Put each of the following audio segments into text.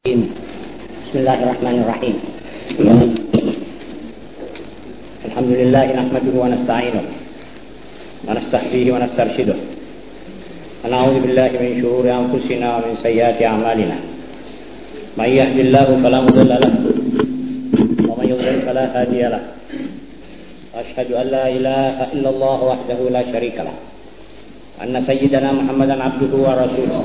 بسم الله الرحمن الرحيم. الحمد لله نحمده ونستعينه ونستهديه ونسترشده. ونعوذ بالله من شرور أنفسنا ومن سيئات أعمالنا. من يهد الله فلا مضل له ومن يضلل فلا هادي له. واشهد أن لا إله إلا الله وحده لا شريك له. أن سيدنا محمدا عبده ورسوله.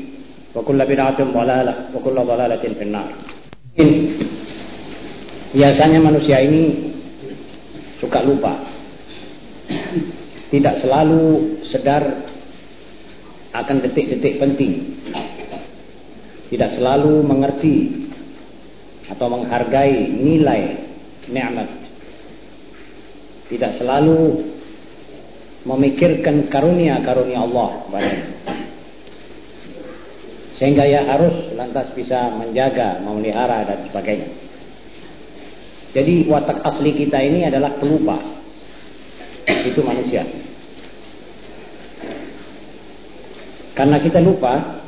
وكل بدعة ضلالة وكل ضلالة في النار biasanya manusia ini suka lupa tidak selalu sedar akan detik-detik penting tidak selalu mengerti atau menghargai nilai nikmat tidak selalu memikirkan karunia-karunia Allah sehingga ia harus lantas bisa menjaga, memelihara dan sebagainya. Jadi watak asli kita ini adalah pelupa. Itu manusia. Karena kita lupa,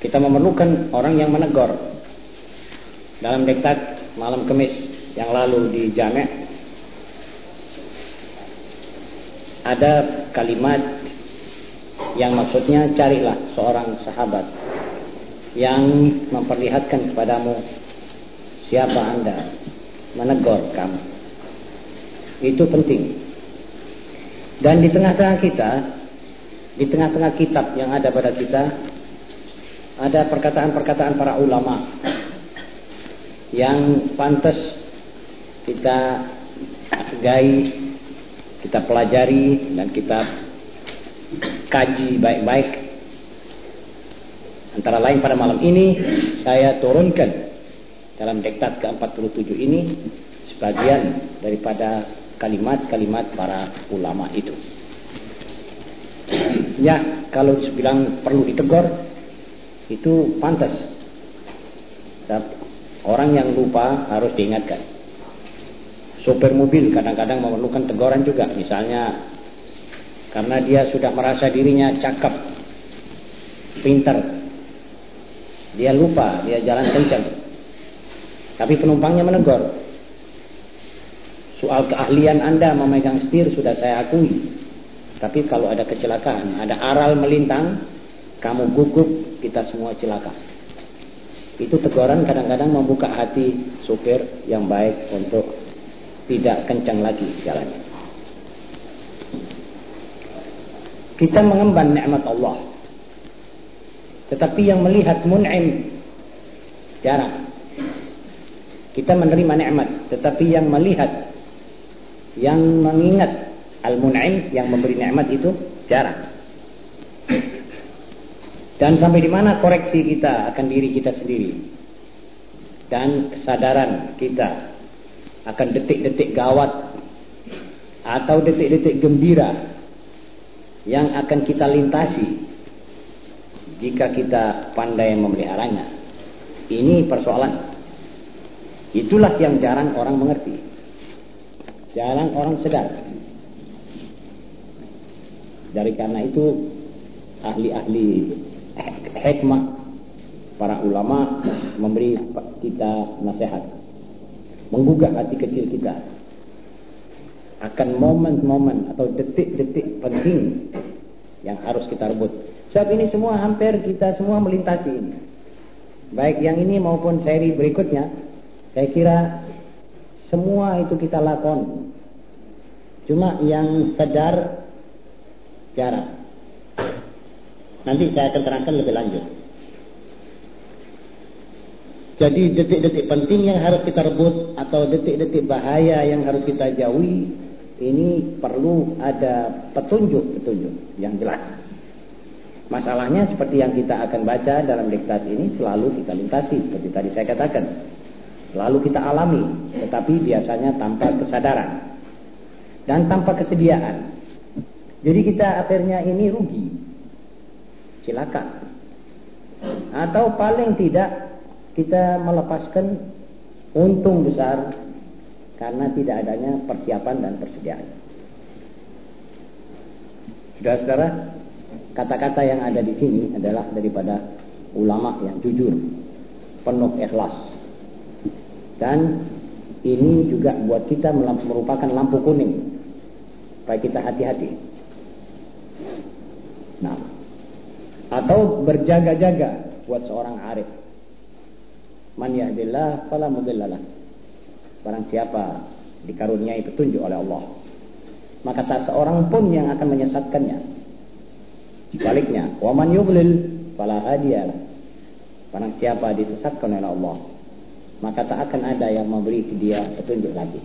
kita memerlukan orang yang menegur. Dalam diktat malam kemis yang lalu di Jamek ada kalimat yang maksudnya carilah seorang sahabat yang memperlihatkan kepadamu siapa anda. Menegur kamu. Itu penting. Dan di tengah-tengah kita di tengah-tengah kitab yang ada pada kita ada perkataan-perkataan para ulama yang pantas kita hargai kita pelajari dan kita kaji baik-baik Antara lain pada malam ini saya turunkan dalam diktat ke-47 ini sebagian daripada kalimat-kalimat para ulama itu. Ya, kalau bilang perlu ditegur itu pantas. Orang yang lupa harus diingatkan. Sopir mobil kadang-kadang memerlukan teguran juga, misalnya karena dia sudah merasa dirinya cakep, pintar, dia lupa, dia jalan kencang. Tapi penumpangnya menegur. Soal keahlian Anda memegang setir sudah saya akui. Tapi kalau ada kecelakaan, ada aral melintang, kamu gugup, kita semua celaka. Itu teguran kadang-kadang membuka hati supir yang baik untuk tidak kencang lagi jalannya. Kita mengemban nikmat Allah tetapi yang melihat mun'im jarang. Kita menerima nikmat, tetapi yang melihat yang mengingat al-mun'im yang memberi nikmat itu jarang. Dan sampai di mana koreksi kita akan diri kita sendiri dan kesadaran kita akan detik-detik gawat atau detik-detik gembira yang akan kita lintasi jika kita pandai memeliharanya. Ini persoalan. Itulah yang jarang orang mengerti. Jarang orang sadar. Dari karena itu ahli-ahli hikmah para ulama memberi kita nasihat menggugah hati kecil kita akan momen-momen atau detik-detik penting yang harus kita rebut Sebab ini semua hampir kita semua melintasi ini. Baik yang ini maupun seri berikutnya, saya kira semua itu kita lakon. Cuma yang sadar jarang. Nanti saya akan terangkan lebih lanjut. Jadi detik-detik penting yang harus kita rebut atau detik-detik bahaya yang harus kita jauhi ini perlu ada petunjuk-petunjuk yang jelas. Masalahnya seperti yang kita akan baca dalam diktat ini selalu kita lintasi seperti tadi saya katakan. Selalu kita alami, tetapi biasanya tanpa kesadaran dan tanpa kesediaan. Jadi kita akhirnya ini rugi. Silakan. Atau paling tidak kita melepaskan untung besar karena tidak adanya persiapan dan persediaan. Saudara-saudara, kata-kata yang ada di sini adalah daripada ulama yang jujur, penuh ikhlas. Dan ini juga buat kita merupakan lampu kuning supaya kita hati-hati. Nah, atau berjaga-jaga buat seorang arif. Man yahdillah fala mudhillalah. Barang siapa dikaruniai petunjuk oleh Allah, maka tak seorang pun yang akan menyesatkannya. Sebaliknya, wa man yudlil fala hadiyalah. Barang siapa disesatkan oleh Allah, maka tak akan ada yang memberi dia petunjuk lagi.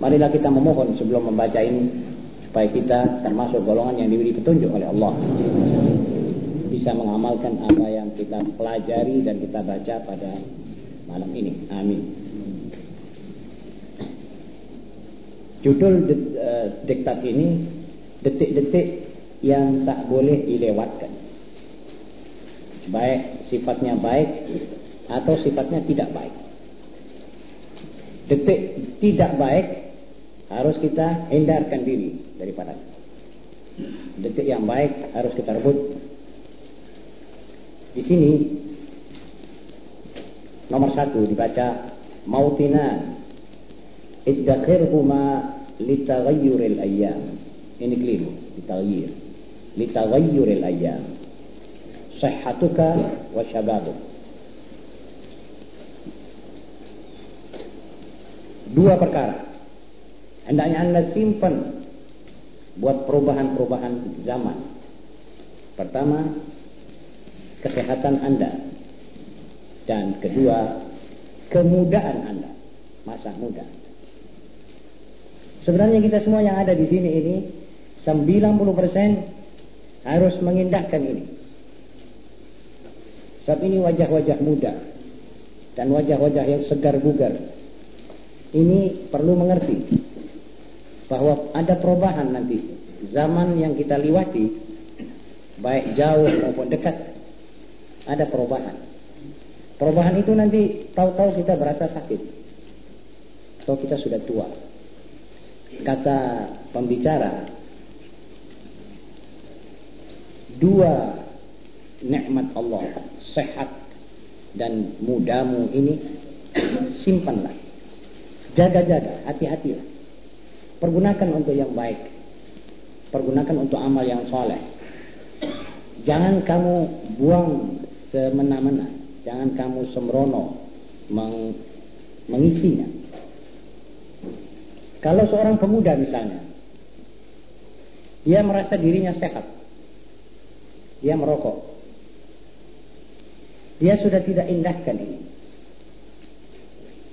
Marilah kita memohon sebelum membaca ini supaya kita termasuk golongan yang diberi petunjuk oleh Allah. Bisa mengamalkan apa yang kita pelajari dan kita baca pada malam ini. Amin. Judul uh, diktat ini detik-detik yang tak boleh dilewatkan. Baik sifatnya baik atau sifatnya tidak baik. Detik tidak baik harus kita hindarkan diri daripada. Detik yang baik harus kita rebut. Di sini nomor satu dibaca mautina iddakhirhuma litaghayyuril ayyam. Ini keliru, litaghayyir. Litaghayyuril ayyam. Sihhatuka wa syababuk. Dua perkara. Hendaknya Anda simpan buat perubahan-perubahan zaman. Pertama, kesehatan Anda. Dan kedua, kemudahan Anda, masa muda. Sebenarnya kita semua yang ada di sini ini 90% harus mengindahkan ini. Sebab ini wajah-wajah muda dan wajah-wajah yang segar bugar. Ini perlu mengerti bahwa ada perubahan nanti. Zaman yang kita liwati baik jauh maupun dekat ada perubahan. Perubahan itu nanti tahu-tahu kita berasa sakit. Atau kita sudah tua kata pembicara dua nikmat Allah sehat dan mudamu ini simpanlah. Jaga-jaga hati-hatilah. Pergunakan untuk yang baik. Pergunakan untuk amal yang soleh. Jangan kamu buang semena-mena. Jangan kamu sembrono meng mengisinya. Kalau seorang pemuda misalnya, dia merasa dirinya sehat, dia merokok, dia sudah tidak indahkan ini.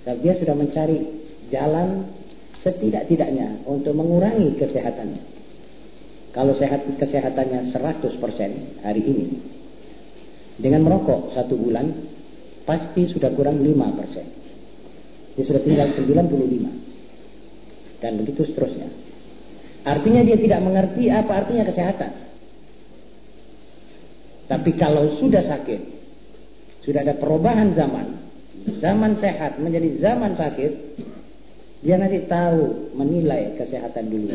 Sebab dia sudah mencari jalan setidak-tidaknya untuk mengurangi kesehatannya. Kalau sehat kesehatannya 100% hari ini, dengan merokok satu bulan, pasti sudah kurang 5%. Dia sudah tinggal 95 dan begitu seterusnya. Artinya dia tidak mengerti apa artinya kesehatan. Tapi kalau sudah sakit, sudah ada perubahan zaman, zaman sehat menjadi zaman sakit, dia nanti tahu menilai kesehatan dulu.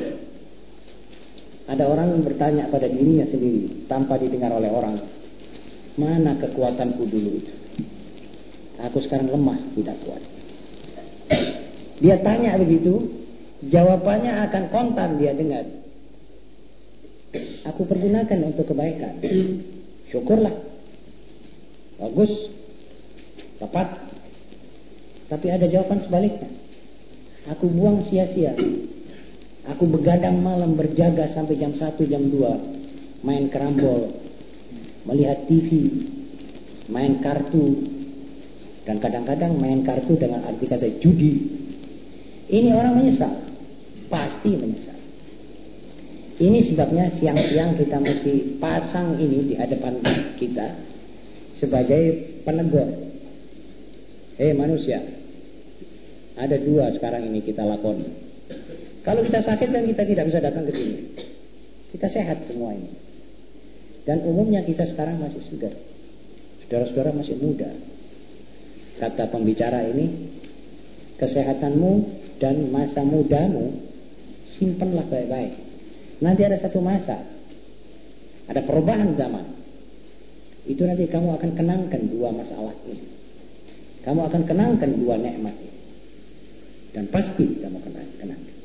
Ada orang bertanya pada dirinya sendiri tanpa didengar oleh orang, mana kekuatanku dulu itu? Aku sekarang lemah, tidak kuat. Dia tanya begitu, Jawabannya akan kontan dia dengar. Aku pergunakan untuk kebaikan. Syukurlah. Bagus. Tepat. Tapi ada jawaban sebaliknya. Aku buang sia-sia. Aku begadang malam berjaga sampai jam 1, jam 2. Main kerambol. Melihat TV. Main kartu. Dan kadang-kadang main kartu dengan arti kata judi. Ini orang menyesal pasti menyesal. Ini sebabnya siang-siang kita mesti pasang ini di hadapan kita sebagai penegur. Hei manusia, ada dua sekarang ini kita lakoni. Kalau kita sakit kan kita tidak bisa datang ke sini. Kita sehat semua ini. Dan umumnya kita sekarang masih segar. Saudara-saudara masih muda. Kata pembicara ini, kesehatanmu dan masa mudamu simpanlah baik-baik. Nanti ada satu masa, ada perubahan zaman. Itu nanti kamu akan kenangkan dua masalah ini. Kamu akan kenangkan dua nikmat ini. Dan pasti kamu kenang, kenangkan.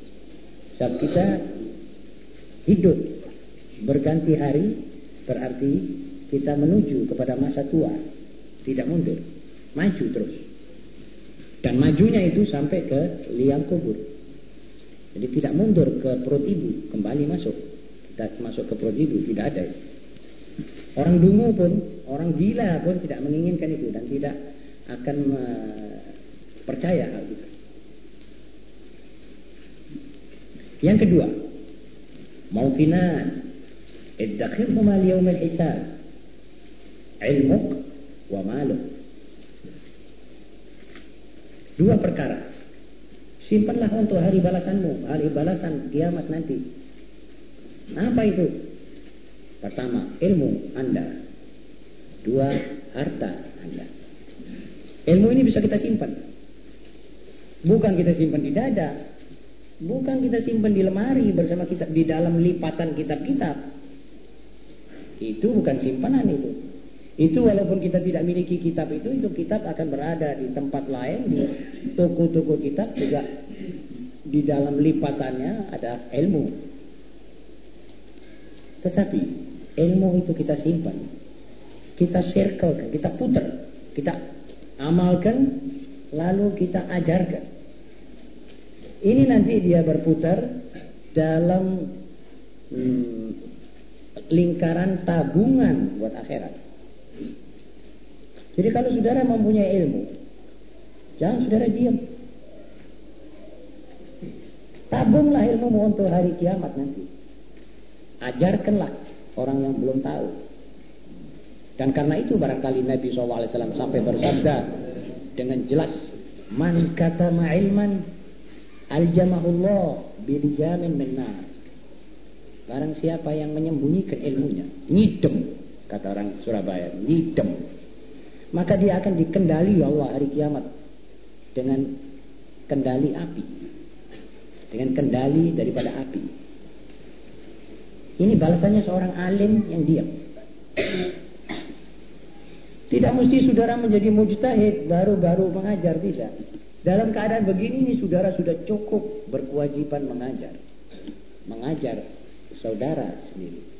Sebab kita hidup berganti hari berarti kita menuju kepada masa tua. Tidak mundur. Maju terus. Dan majunya itu sampai ke liang kubur. Jadi tidak mundur ke perut ibu, kembali masuk. Kita masuk ke perut ibu, tidak ada. Orang dungu pun, orang gila pun tidak menginginkan itu dan tidak akan percaya hal itu. Yang kedua, maukinan iddakhirhuma liyawm al-hisab. Ilmuk wa maluk. Dua perkara Simpanlah untuk hari balasanmu, hari balasan kiamat nanti. Apa itu? Pertama, ilmu Anda. Dua, harta Anda. Ilmu ini bisa kita simpan. Bukan kita simpan di dada. Bukan kita simpan di lemari bersama kita di dalam lipatan kitab-kitab. Itu bukan simpanan itu. Itu walaupun kita tidak miliki kitab itu, itu kitab akan berada di tempat lain, di toko-toko kitab juga di dalam lipatannya ada ilmu. Tetapi ilmu itu kita simpan, kita circle, kita putar, kita amalkan, lalu kita ajarkan. Ini nanti dia berputar dalam hmm, lingkaran tabungan buat akhirat. Jadi kalau saudara mempunyai ilmu, jangan saudara diam. Tabunglah ilmu untuk hari kiamat nanti. Ajarkanlah orang yang belum tahu. Dan karena itu barangkali Nabi SAW sampai bersabda dengan jelas, Man kata ma'ilman aljamahullah bilijamin minnar. Barang siapa yang menyembunyikan ilmunya, nyidem, kata orang Surabaya, nyidem maka dia akan dikendali Allah hari kiamat dengan kendali api. Dengan kendali daripada api. Ini balasannya seorang alim yang diam. Tidak mesti saudara menjadi mujtahid baru-baru mengajar tidak. Dalam keadaan begini ini saudara sudah cukup berkewajiban mengajar. Mengajar saudara sendiri.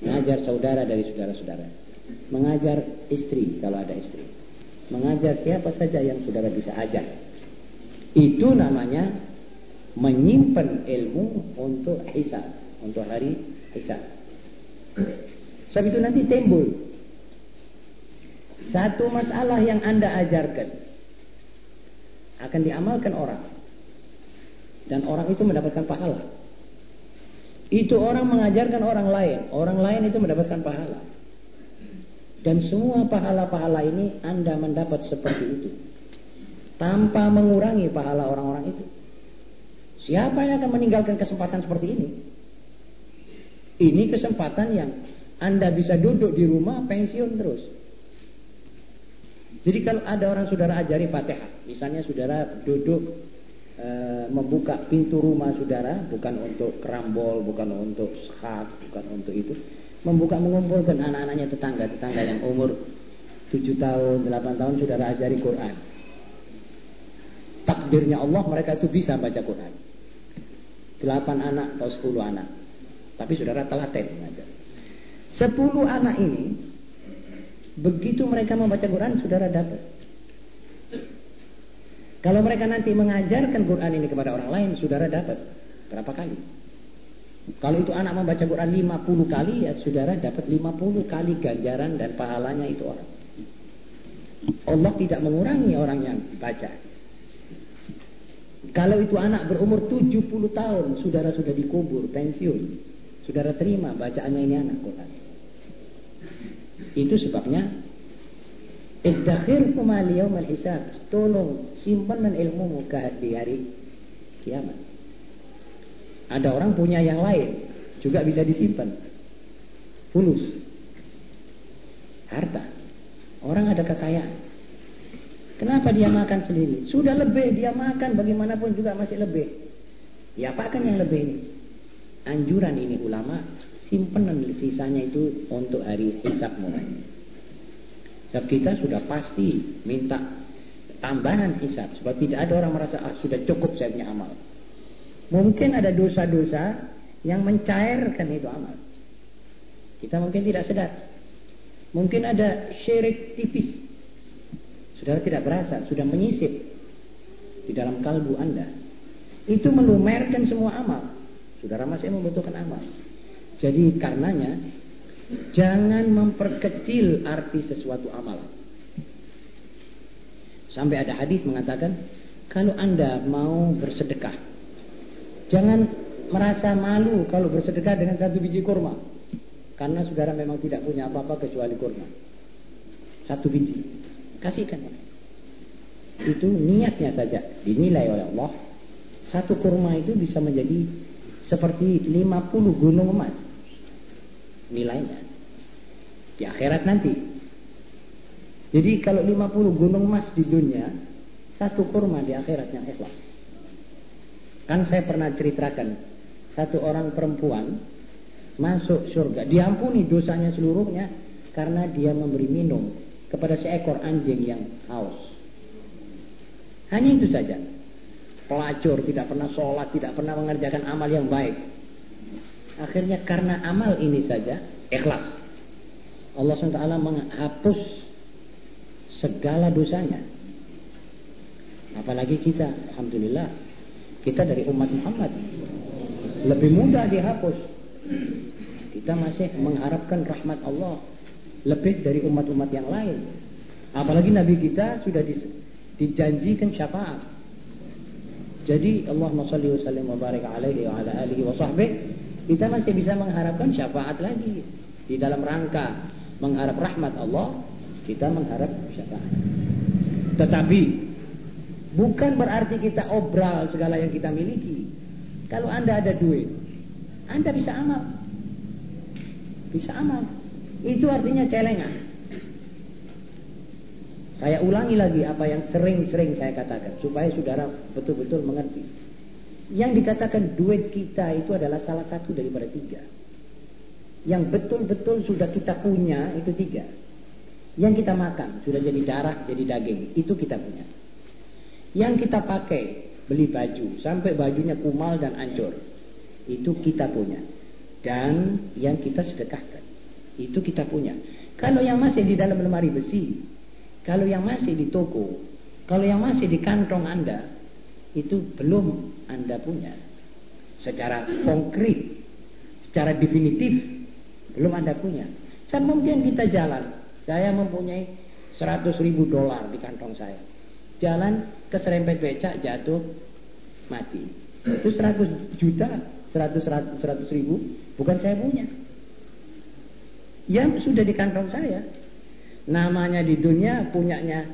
Mengajar saudara dari saudara-saudara mengajar istri kalau ada istri, mengajar siapa saja yang saudara bisa ajar. Itu namanya menyimpan ilmu untuk hisab, untuk hari hisab. Sebab itu nanti timbul satu masalah yang Anda ajarkan akan diamalkan orang dan orang itu mendapatkan pahala. Itu orang mengajarkan orang lain, orang lain itu mendapatkan pahala. Dan semua pahala-pahala ini Anda mendapat seperti itu. Tanpa mengurangi pahala orang-orang itu. Siapa yang akan meninggalkan kesempatan seperti ini? Ini kesempatan yang Anda bisa duduk di rumah pensiun terus. Jadi kalau ada orang saudara ajari Fatihah, misalnya saudara duduk e, membuka pintu rumah saudara, bukan untuk kerambol, bukan untuk sehat, bukan untuk itu membuka mengumpulkan anak-anaknya tetangga-tetangga yang umur 7 tahun, 8 tahun sudah ajari Quran. Takdirnya Allah mereka itu bisa baca Quran. 8 anak atau 10 anak. Tapi saudara telaten mengajar. 10 anak ini begitu mereka membaca Quran saudara dapat. Kalau mereka nanti mengajarkan Quran ini kepada orang lain, saudara dapat berapa kali? Kalau itu anak membaca Quran 50 kali, ya saudara dapat 50 kali ganjaran dan pahalanya itu orang. Allah tidak mengurangi orang yang baca. Kalau itu anak berumur 70 tahun, saudara sudah dikubur, pensiun. Saudara terima bacaannya ini anak Quran. Itu sebabnya Iddakhir kumal yawmal hisab. Tolong simpan ilmu muka di hari kiamat. Ada orang punya yang lain juga bisa disimpan. Fulus. Harta. Orang ada kekayaan. Kenapa dia makan sendiri? Sudah lebih dia makan bagaimanapun juga masih lebih. Ya apakan yang lebih ini? Anjuran ini ulama simpenan sisanya itu untuk hari hisab mulai. Sebab kita sudah pasti minta tambahan hisab. Sebab tidak ada orang merasa ah, sudah cukup saya punya amal. Mungkin ada dosa-dosa yang mencairkan itu amal. Kita mungkin tidak sadar. Mungkin ada syirik tipis. Saudara tidak berasa, sudah menyisip di dalam kalbu Anda. Itu melumerkan semua amal. Saudara masih membutuhkan amal. Jadi karenanya jangan memperkecil arti sesuatu amal. Sampai ada hadis mengatakan kalau Anda mau bersedekah jangan merasa malu kalau bersedekah dengan satu biji kurma. Karena saudara memang tidak punya apa-apa kecuali kurma. Satu biji. Kasihkan. Itu niatnya saja. Dinilai oleh Allah. Satu kurma itu bisa menjadi seperti 50 gunung emas. Nilainya. Di akhirat nanti. Jadi kalau 50 gunung emas di dunia, satu kurma di akhirat yang ikhlas. Kan saya pernah ceritakan satu orang perempuan masuk surga. Diampuni dosanya seluruhnya karena dia memberi minum kepada seekor anjing yang haus. Hanya itu saja. Pelacur, tidak pernah sholat, tidak pernah mengerjakan amal yang baik. Akhirnya karena amal ini saja, ikhlas. Allah SWT menghapus segala dosanya. Apalagi kita, Alhamdulillah, kita dari umat Muhammad lebih mudah dihapus. Kita masih mengharapkan rahmat Allah lebih dari umat-umat yang lain. Apalagi Nabi kita sudah dijanjikan syafaat. Jadi Allah salli wa sallim wa barik alaihi wa ala alihi wa sahbihi kita masih bisa mengharapkan syafaat lagi di dalam rangka mengharap rahmat Allah kita mengharap syafaat. Tetapi bukan berarti kita obral segala yang kita miliki. Kalau Anda ada duit, Anda bisa amal. Bisa amal. Itu artinya celengan. Saya ulangi lagi apa yang sering-sering saya katakan supaya saudara betul-betul mengerti. Yang dikatakan duit kita itu adalah salah satu daripada tiga. Yang betul-betul sudah kita punya itu tiga. Yang kita makan sudah jadi darah, jadi daging, itu kita punya. Yang kita pakai beli baju sampai bajunya kumal dan hancur. Itu kita punya. Dan yang kita sedekahkan. Itu kita punya. Kalau yang masih di dalam lemari besi, kalau yang masih di toko, kalau yang masih di kantong Anda, itu belum Anda punya. Secara konkret, secara definitif, belum Anda punya. Saya mungkin kita jalan, saya mempunyai 100 ribu dolar di kantong saya. Jalan keserempet becak jatuh mati. Itu 100 juta, 100, 100, 100 ribu, bukan saya punya. Yang sudah di kantong saya. Namanya di dunia punyanya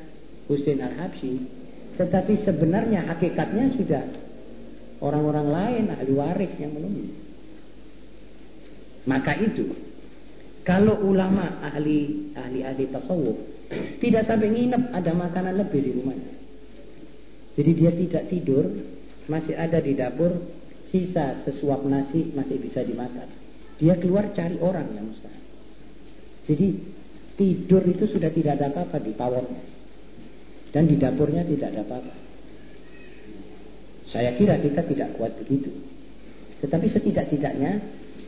Husain Al-Habsyi. Tetapi sebenarnya hakikatnya sudah orang-orang lain ahli waris yang menemui. Maka itu kalau ulama ahli ahli ahli tasawuf tidak sampai nginep ada makanan lebih di rumahnya. Jadi dia tidak tidur, masih ada di dapur, sisa sesuap nasi masih bisa dimakan. Dia keluar cari orang yang mustahil. Jadi tidur itu sudah tidak ada apa-apa di pawonnya. Dan di dapurnya tidak ada apa-apa. Saya kira kita tidak kuat begitu. Tetapi setidak-tidaknya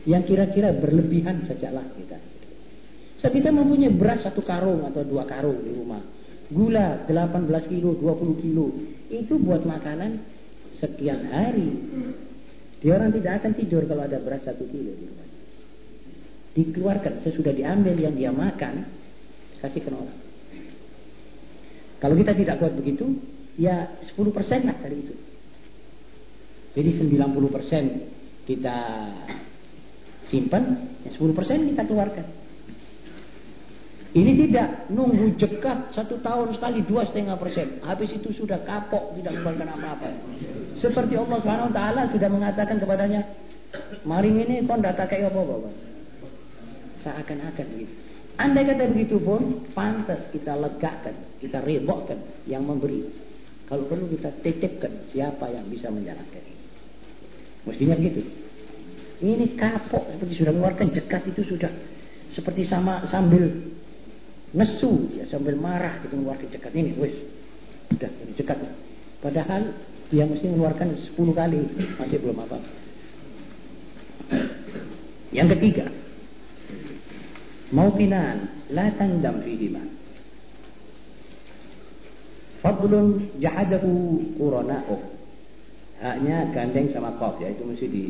yang kira-kira berlebihan sajalah kita. Sebab kita mempunyai beras satu karung atau dua karung di rumah. Gula 18 kilo, 20 kilo. Itu buat makanan sekian hari. Dia orang tidak akan tidur kalau ada beras satu kilo di rumah. Dikeluarkan, sesudah diambil yang dia makan, kasihkan orang. Kalau kita tidak kuat begitu, ya 10% lah dari itu. Jadi 90% kita simpan, ya 10% kita keluarkan. Ini tidak nunggu jekat satu tahun sekali dua setengah persen. Habis itu sudah kapok tidak mengeluarkan apa-apa. Seperti Allah Subhanahu Wa Taala sudah mengatakan kepadanya, maring ini kau tidak kayak apa-apa. Seakan-akan begitu. Andai kata begitu pun, pantas kita legakan, kita ridhokan yang memberi. Kalau perlu kita titipkan siapa yang bisa menjalankan. Mestinya begitu. Ini kapok seperti sudah mengeluarkan jekat itu sudah seperti sama sambil nesu dia sambil marah gitu mengeluarkan cekat ini wes. Udah ini cekat padahal dia mesti mengeluarkan 10 kali masih belum apa yang ketiga mautinan la tandam fihima. Fadlun jahadahu qurana'u haknya gandeng sama kof ya. Itu mesti di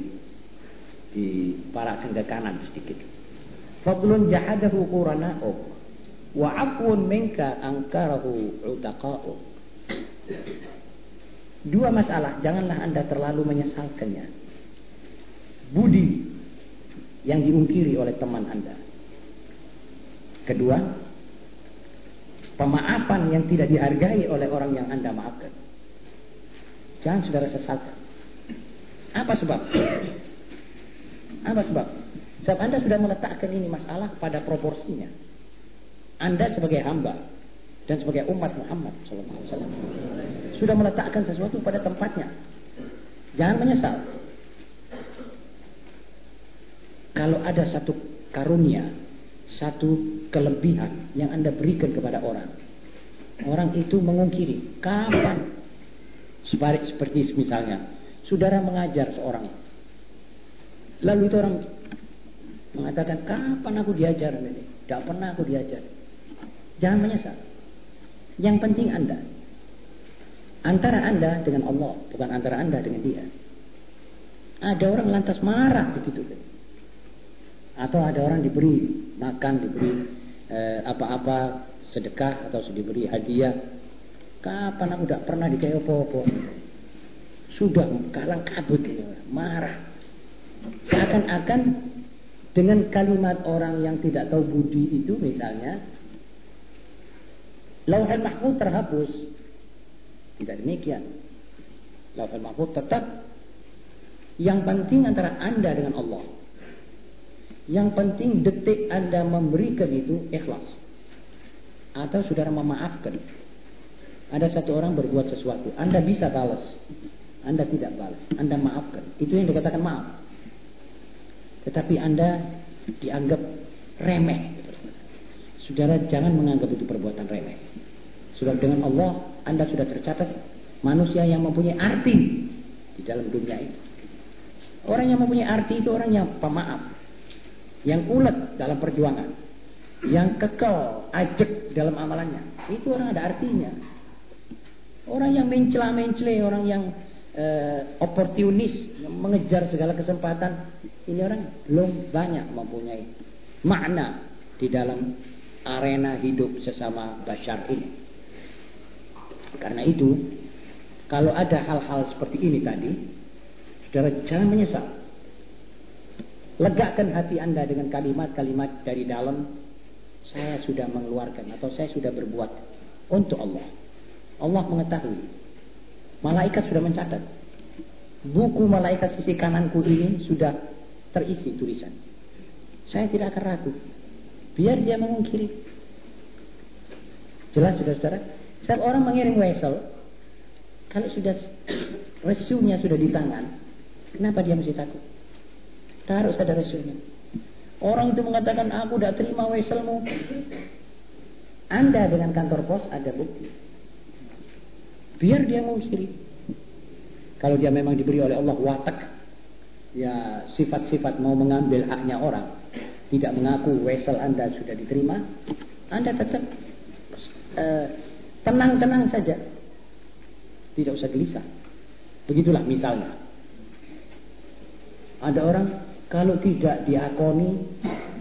diparakkan ke kanan sedikit. Fadlun jahadahu qurana'u wa afwun minka angkarahu utaqa'u dua masalah janganlah anda terlalu menyesalkannya. Budi yang diungkiri oleh teman anda. Kedua pemaafan yang tidak dihargai oleh orang yang anda maafkan jangan saudara sesalkan apa sebab apa sebab sebab anda sudah meletakkan ini masalah pada proporsinya anda sebagai hamba dan sebagai umat Muhammad SAW sudah meletakkan sesuatu pada tempatnya. Jangan menyesal. Kalau ada satu karunia, satu kelebihan yang Anda berikan kepada orang, orang itu mengungkiri. Kapan? Seperti misalnya, saudara mengajar seorang, lalu itu orang mengatakan, kapan aku diajar? Tidak pernah aku diajar. Jangan menyesal. Yang penting Anda. Antara Anda dengan Allah, bukan antara Anda dengan dia. Ada orang lantas marah begitu. Atau ada orang diberi makan, diberi eh, apa-apa, eh, sedekah atau diberi hadiah. Kapan aku tidak pernah dikasih apa-apa. Sudah kalang kabut gitu, marah. Seakan-akan dengan kalimat orang yang tidak tahu budi itu misalnya Lauhul Mahfud terhapus. Tidak demikian. Lauhul Mahfud tetap yang penting antara Anda dengan Allah. Yang penting detik Anda memberikan itu ikhlas. Atau saudara memaafkan. Ada satu orang berbuat sesuatu. Anda bisa balas. Anda tidak balas. Anda maafkan. Itu yang dikatakan maaf. Tetapi Anda dianggap remeh. Saudara jangan menganggap itu perbuatan remeh. Sebab dengan Allah Anda sudah tercatat manusia yang mempunyai arti di dalam dunia ini. Orang yang mempunyai arti itu orang yang pemaaf, yang ulet dalam perjuangan, yang kekal, ajak dalam amalannya. Itu orang ada artinya. Orang yang mencela-mencela, orang yang uh, oportunis, mengejar segala kesempatan, ini orang belum banyak mempunyai makna di dalam arena hidup sesama bashar ini. Karena itu, kalau ada hal-hal seperti ini tadi, saudara jangan menyesal. Legakan hati anda dengan kalimat-kalimat dari dalam, saya sudah mengeluarkan atau saya sudah berbuat untuk Allah. Allah mengetahui. Malaikat sudah mencatat. Buku malaikat sisi kananku ini sudah terisi tulisan. Saya tidak akan ragu. Biar dia mengungkiri. Jelas sudah saudara? Setiap orang mengirim wesel, kalau sudah resunya sudah di tangan, kenapa dia mesti takut? Taruh saja resunya. Orang itu mengatakan, aku tidak terima weselmu. Anda dengan kantor pos ada bukti. Biar dia mau kiri. Kalau dia memang diberi oleh Allah watak, ya sifat-sifat mau mengambil haknya orang, tidak mengaku wesel Anda sudah diterima, Anda tetap uh, Tenang-tenang saja. Tidak usah gelisah. Begitulah misalnya. Ada orang kalau tidak diakoni,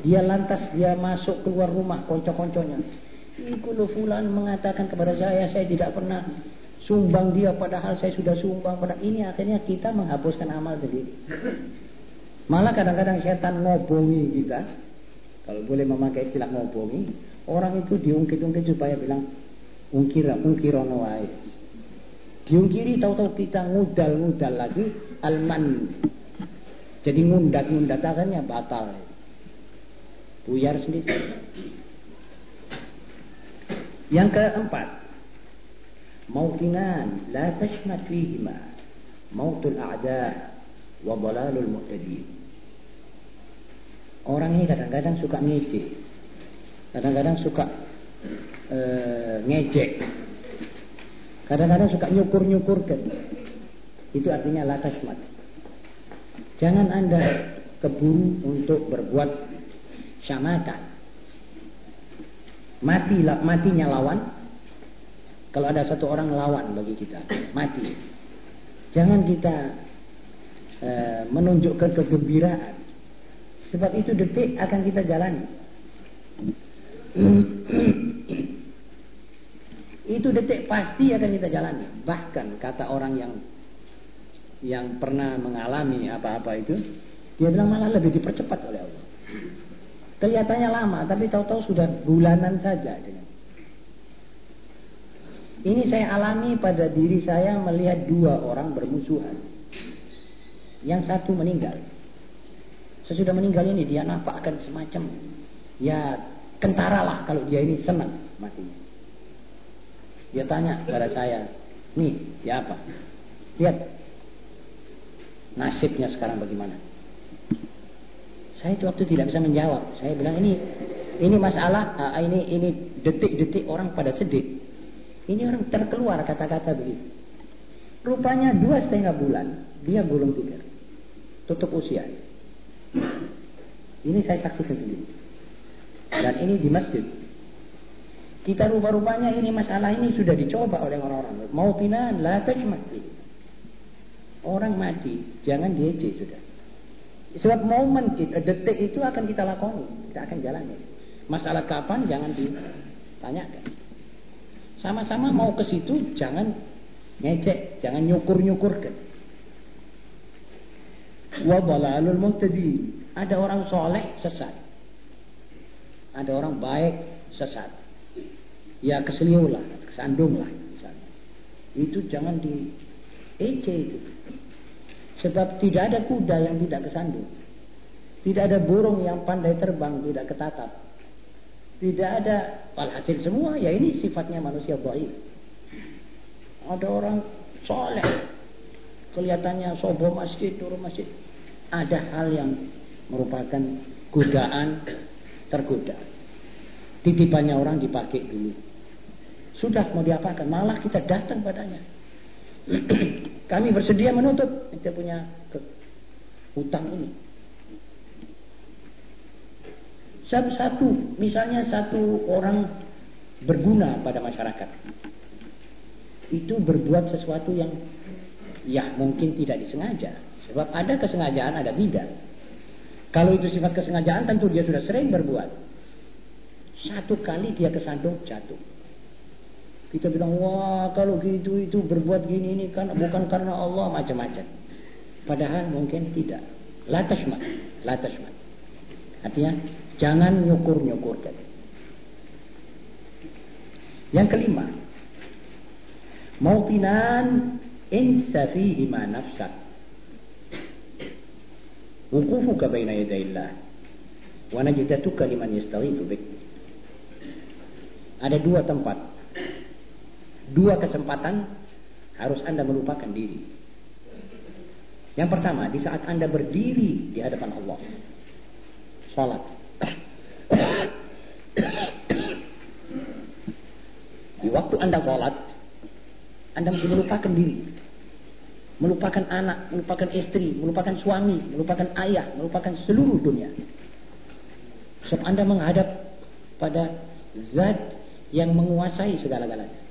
dia lantas dia masuk keluar rumah konco-konconya. Iku fulan mengatakan kepada saya, saya tidak pernah Sumbang dia padahal saya sudah sumbang. Pada ini akhirnya kita menghapuskan amal sendiri. Malah kadang-kadang setan ngobongi kita. Kalau boleh memakai istilah ngobongi. Orang itu diungkit-ungkit supaya bilang ungkira, ungkirono wae. Diungkiri tahu-tahu kita ngudal-ngudal lagi alman. Jadi ngundat-ngundat akhirnya batal. Buyar sendiri. Yang keempat, la tashmat fihima mautul a'da wa dalalul mu'tadin. Orang ini kadang-kadang suka ngecek. Kadang-kadang suka uh, ngejek. Kadang-kadang suka nyukur-nyukurkan. Itu artinya la tashmat. Jangan Anda keburu untuk berbuat syamatan mati matinya lawan kalau ada satu orang lawan bagi kita mati. Jangan kita e, menunjukkan kegembiraan. Sebab itu detik akan kita jalani. Itu detik pasti akan kita jalani. Bahkan kata orang yang yang pernah mengalami apa-apa itu dia bilang malah lebih dipercepat oleh Allah. Kelihatannya lama, tapi tahu-tahu sudah bulanan saja. Ini saya alami pada diri saya melihat dua orang bermusuhan. Yang satu meninggal. Sesudah meninggal ini dia nampak akan semacam ya kentara lah kalau dia ini senang matinya. Dia tanya pada saya, nih siapa? Lihat nasibnya sekarang bagaimana? Saya itu waktu tidak bisa menjawab. Saya bilang ini ini masalah, uh, ini ini detik-detik orang pada sedih. Ini orang terkeluar kata-kata begitu. Rupanya dua setengah bulan dia gulung tikar, tutup usia. Ini saya saksikan sendiri. Dan ini di masjid. Kita rupa-rupanya ini masalah ini sudah dicoba oleh orang-orang. Mautinan la tajmat. Orang mati, jangan diece sudah. Sebab momen itu, detik itu akan kita lakoni, kita akan jalani. Masalah kapan jangan ditanyakan. Sama-sama mau ke situ jangan ngecek, jangan nyukur-nyukurkan. Wa dhalalul muhtadi. Ada orang soleh sesat. Ada orang baik sesat. Ya keseliulah, kesandunglah. Itu jangan di ece itu. Sebab tidak ada kuda yang tidak kesandung. Tidak ada burung yang pandai terbang, tidak ketatap. Tidak ada walhasil semua, ya ini sifatnya manusia baik. Ada orang soleh, kelihatannya sobo masjid, turun masjid. Ada hal yang merupakan godaan tergoda. Titipannya orang dipakai dulu. Sudah mau diapakan, malah kita datang padanya. Kami bersedia menutup kita punya hutang ini. Satu, misalnya satu orang berguna pada masyarakat. Itu berbuat sesuatu yang ya mungkin tidak disengaja. Sebab ada kesengajaan, ada tidak. Kalau itu sifat kesengajaan tentu dia sudah sering berbuat. Satu kali dia kesandung jatuh. Kita bilang, wah kalau gitu itu berbuat gini ini kan bukan karena Allah macam-macam. Padahal mungkin tidak. Latashmat, latashmat. Artinya jangan nyukur-nyukurkan. Yang kelima, mautinan insa fihi ma nafsak. Wukufuka baina yadayillah wa najdatuka liman yastaghithu bik. Ada dua tempat Dua kesempatan harus Anda melupakan diri. Yang pertama, di saat Anda berdiri di hadapan Allah. Salat. Di waktu Anda salat, Anda mesti melupakan diri. Melupakan anak, melupakan istri, melupakan suami, melupakan ayah, melupakan seluruh dunia. Sebab Anda menghadap pada zat yang menguasai segala-galanya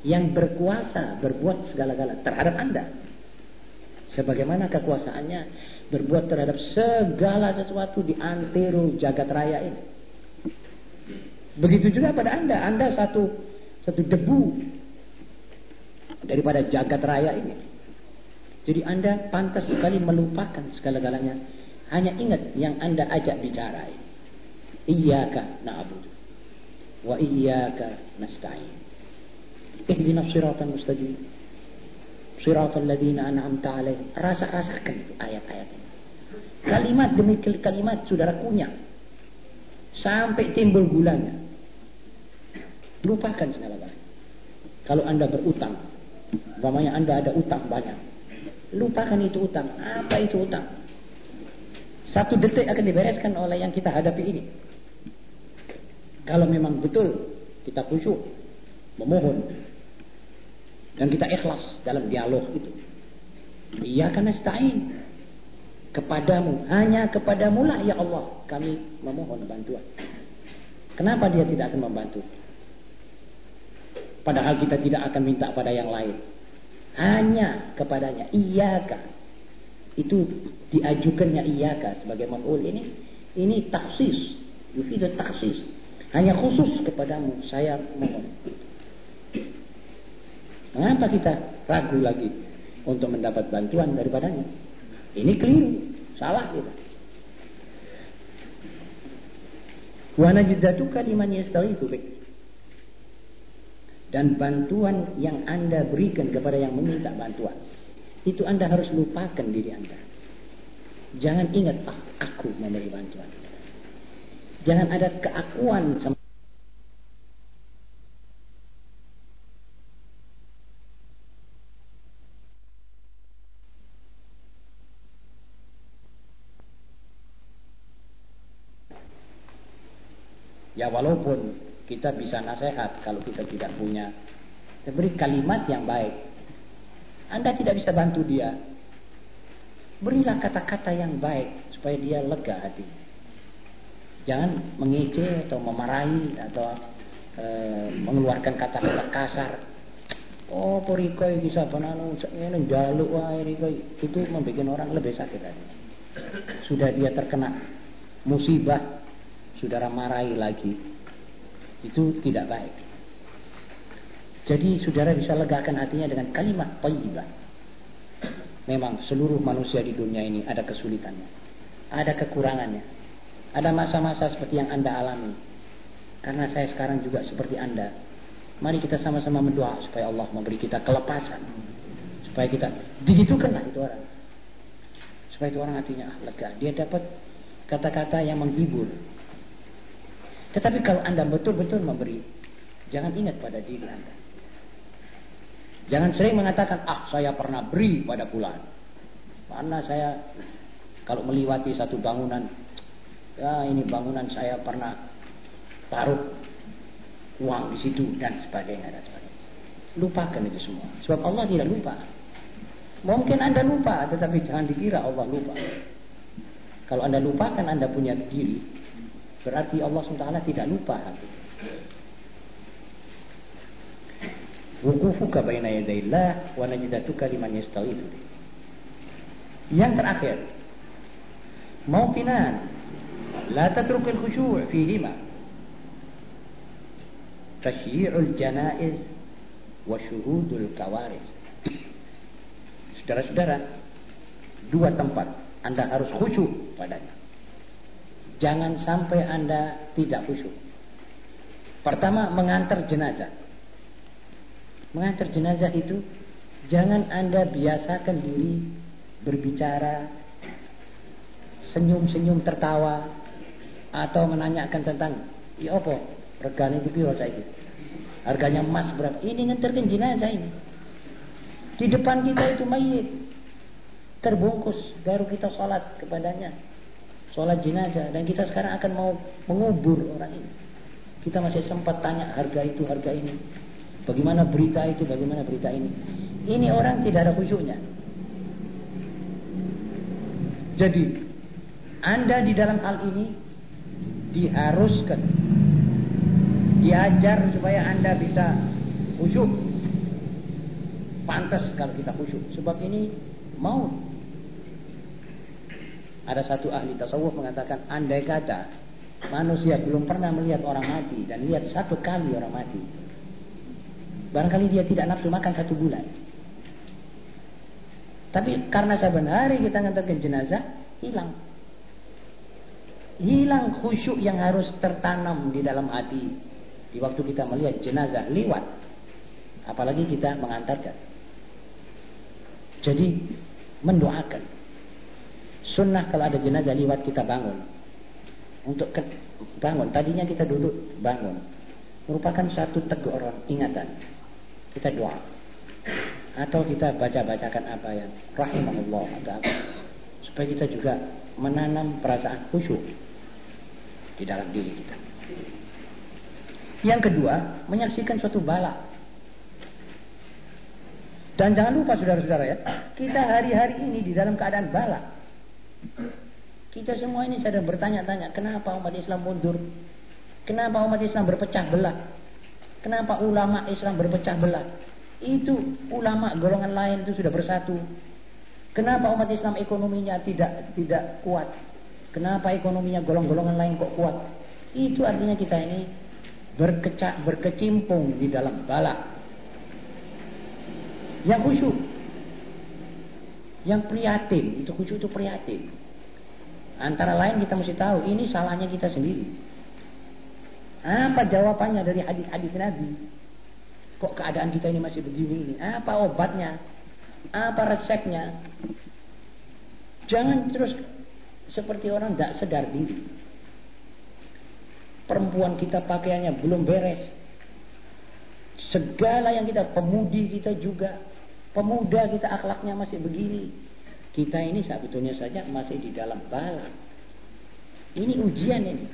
yang berkuasa berbuat segala-gala terhadap Anda. Sebagaimana kekuasaannya berbuat terhadap segala sesuatu di antero jagat raya ini. Begitu juga pada Anda. Anda satu satu debu. daripada jagat raya ini. Jadi Anda pantas sekali melupakan segala-galanya. Hanya ingat yang Anda ajak bicara ini. Iyaka na'budu wa iyyaka nasta'in. Ihdina siratal mustaqim. Siratal ladzina an'amta alaihim. Rasa-rasakan itu ayat-ayat ini. Kalimat demi kalimat saudara kunyah. Sampai timbul gulanya. Lupakan segala-galanya. Kalau Anda berutang, umpamanya Anda ada utang banyak. Lupakan itu utang. Apa itu utang? Satu detik akan dibereskan oleh yang kita hadapi ini. Kalau memang betul kita khusyuk memohon dan kita ikhlas dalam dialog itu. Iya karena stain kepadamu hanya kepadamu lah ya Allah kami memohon bantuan. Kenapa dia tidak akan membantu? Padahal kita tidak akan minta pada yang lain. Hanya kepadanya. Iyaka. Itu diajukannya iyaka sebagai maf'ul ini. Ini taksis. Yufidu taksis. Hanya khusus kepadamu saya mohon. Mengapa kita ragu lagi untuk mendapat bantuan daripadanya? Ini keliru, salah kita. Wa najdatuka liman yastaghithu bik. Dan bantuan yang Anda berikan kepada yang meminta bantuan. Itu Anda harus lupakan diri Anda. Jangan ingat, ah, aku memberi bantuan. Jangan ada keakuan sama Ya walaupun kita bisa nasihat kalau kita tidak punya. Beri kalimat yang baik. Anda tidak bisa bantu dia. Berilah kata-kata yang baik supaya dia lega hatinya. Jangan mengece atau memarahi atau e, mengeluarkan kata-kata kasar. Oh, porikoi bisa penanu ini jaluk wae itu membuat orang lebih sakit hati. Sudah dia terkena musibah, saudara marahi lagi. Itu tidak baik. Jadi saudara bisa legakan hatinya dengan kalimat thayyibah. Memang seluruh manusia di dunia ini ada kesulitannya. Ada kekurangannya. Ada masa-masa seperti yang Anda alami. Karena saya sekarang juga seperti Anda. Mari kita sama-sama mendoa supaya Allah memberi kita kelepasan. Supaya kita digitukanlah itu orang. Supaya itu orang hatinya ah, lega. Dia dapat kata-kata yang menghibur. Tetapi kalau Anda betul-betul memberi, jangan ingat pada diri Anda. Jangan sering mengatakan, ah saya pernah beri pada bulan. Karena saya kalau melewati satu bangunan, ya ini bangunan saya pernah taruh uang di situ dan sebagainya dan sebagainya. Lupakan itu semua. Sebab Allah tidak lupa. Mungkin Anda lupa, tetapi jangan dikira Allah lupa. Kalau Anda lupakan Anda punya diri, Berarti Allah SWT tidak lupa hal itu. Wukufuka baina yadayillah wa najdatuka liman yastaghithu. Yang terakhir, mautinan, la tatrukul khusyu' fihima. Tasyi'ul janaiz wa syuhudul kawaris. Saudara-saudara, dua tempat Anda harus khusyuk padanya. Jangan sampai Anda tidak khusyuk. Pertama, mengantar jenazah. Mengantar jenazah itu jangan Anda biasakan diri berbicara senyum-senyum tertawa atau menanyakan tentang ya apa? Regane iki piro saiki? Harganya emas berapa? Ini nganterkan jenazah ini. Di depan kita itu mayit. Terbungkus baru kita sholat kepadanya sholat jenazah. Dan kita sekarang akan mau mengubur orang ini. Kita masih sempat tanya harga itu harga ini. Bagaimana berita itu bagaimana berita ini. Ini orang tidak ada khusyuknya. Jadi anda di dalam hal ini diharuskan diajar supaya anda bisa khusyuk. Pantas kalau kita khusyuk. Sebab ini mau ada satu ahli tasawuf mengatakan andai kata manusia belum pernah melihat orang mati dan lihat satu kali orang mati Barangkali dia tidak nafsu makan satu bulan. Tapi karena saban hari kita ngantarkan jenazah, hilang. Hilang khusyuk yang harus tertanam di dalam hati. Di waktu kita melihat jenazah lewat. Apalagi kita mengantarkan. Jadi mendoakan. Sunnah kalau ada jenazah lewat kita bangun. Untuk ke, bangun. Tadinya kita duduk bangun. Merupakan satu teguran ingatan. Kita doa. Atau kita baca-bacakan apa yang rahimahullah atau apa. Supaya kita juga menanam perasaan khusyuk di dalam diri kita. Yang kedua, menyaksikan suatu bala dan jangan lupa saudara-saudara ya, kita hari-hari ini di dalam keadaan bala. Kita semua ini sedang bertanya-tanya, kenapa umat Islam mundur? Kenapa umat Islam berpecah belah? Kenapa ulama Islam berpecah belah? Itu ulama golongan lain itu sudah bersatu. Kenapa umat Islam ekonominya tidak tidak kuat? Kenapa ekonominya golong-golongan lain kok kuat? Itu artinya kita ini berkecak berkecimpung di dalam balak yang khusyuk yang prihatin itu khusyuk itu prihatin. Antara lain kita mesti tahu ini salahnya kita sendiri. Apa jawabannya dari hadis-hadis Nabi? Kok keadaan kita ini masih begini ini? Apa obatnya? Apa resepnya? Jangan terus seperti orang tidak sedar diri. Perempuan kita pakaiannya belum beres. Segala yang kita pemudi kita juga Pemuda kita akhlaknya masih begini. Kita ini sebetulnya saja masih di dalam bala. Ini ujian ini.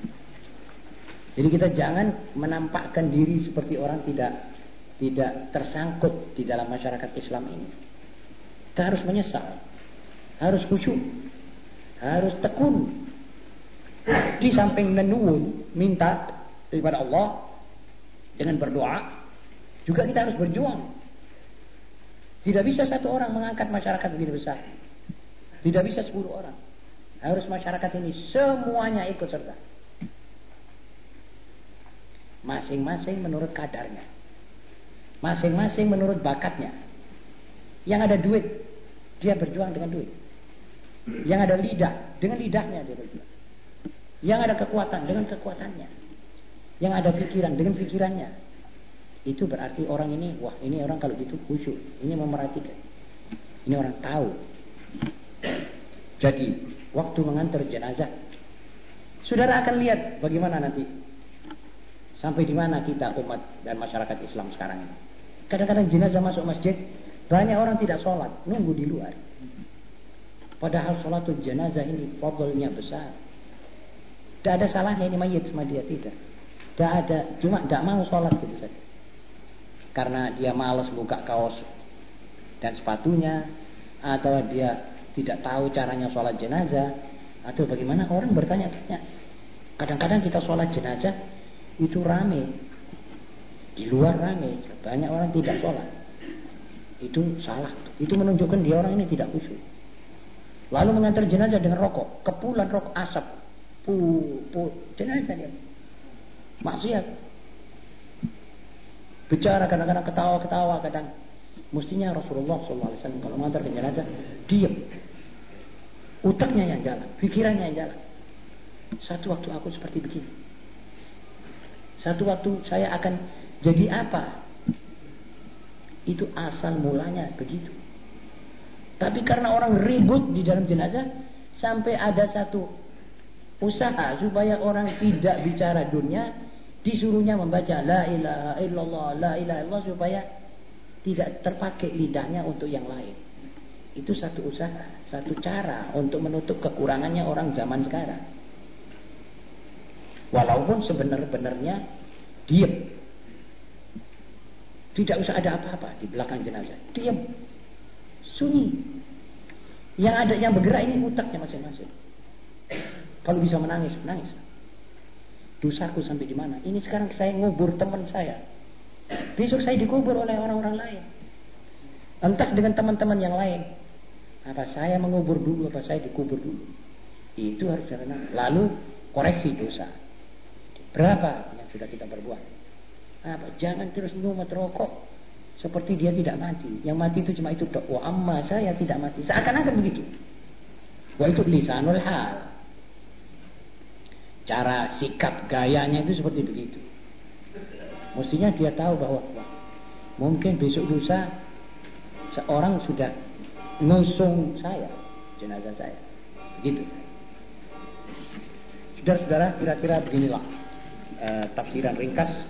Jadi kita jangan menampakkan diri seperti orang tidak tidak tersangkut di dalam masyarakat Islam ini. Kita harus menyesal. Harus khusyuk. Harus tekun. Di samping nenuun, minta daripada Allah dengan berdoa, juga kita harus berjuang. Tidak bisa satu orang mengangkat masyarakat begini besar. Tidak bisa sepuluh orang. Harus masyarakat ini semuanya ikut serta. Masing-masing menurut kadarnya. Masing-masing menurut bakatnya. Yang ada duit, dia berjuang dengan duit. Yang ada lidah, dengan lidahnya dia berjuang. Yang ada kekuatan, dengan kekuatannya. Yang ada pikiran, dengan pikirannya itu berarti orang ini wah ini orang kalau gitu khusyuk. Ini memerhatikan. Ini orang tahu. Jadi waktu mengantar jenazah saudara akan lihat bagaimana nanti. Sampai di mana kita umat dan masyarakat Islam sekarang ini. Kadang-kadang jenazah masuk masjid banyak orang tidak sholat nunggu di luar. Padahal sholatul jenazah ini fadlnya besar. Tidak ada salahnya ini mayat sama dia tidak. Tidak ada cuma tidak mau sholat gitu saja karena dia malas buka kaos dan sepatunya atau dia tidak tahu caranya sholat jenazah atau bagaimana orang bertanya-tanya kadang-kadang kita sholat jenazah itu rame di luar rame banyak orang tidak sholat. Itu salah. Itu menunjukkan dia orang ini tidak khusyuk. Lalu mengantar jenazah dengan rokok kepulan rokok asap. Pu, pu jenazah dia. Maksiat Bicara kadang-kadang ketawa-ketawa kadang. Mestinya Rasulullah SAW kalau mengantar ke jenazah diam. Utaknya yang jalan, pikirannya yang jalan. Satu waktu aku seperti begini. Satu waktu saya akan jadi apa? Itu asal mulanya begitu. Tapi karena orang ribut di dalam jenazah sampai ada satu usaha supaya orang tidak bicara dunia disuruhnya membaca la ilaha illallah la ilaha illallah supaya tidak terpakai lidahnya untuk yang lain. Itu satu usaha satu cara untuk menutup kekurangannya orang zaman sekarang. Walaupun sebenar-benarnya diam tidak usah ada apa-apa di belakang jenazah. Diam sunyi. Yang ada yang bergerak ini utaknya masing-masing. Kalau bisa menangis menangis dosaku sampai di mana. Ini sekarang saya ngubur teman saya. Besok saya dikubur oleh orang-orang lain. Entah dengan teman-teman yang lain. Apa saya mengubur dulu, apa saya dikubur dulu. Itu harus karena lalu koreksi dosa. Berapa yang sudah kita perbuat? Apa? Jangan terus nyumet rokok. Seperti dia tidak mati. Yang mati itu cuma itu. Wa amma saya tidak mati. Seakan-akan begitu. Wah itu lisanul hal. Cara sikap gayanya itu seperti begitu. Mestinya dia tahu bahwa wah, mungkin besok lusa seorang sudah ngusung saya, jenazah saya. Begitu. Saudara-saudara, kira-kira beginilah uh, tafsiran ringkas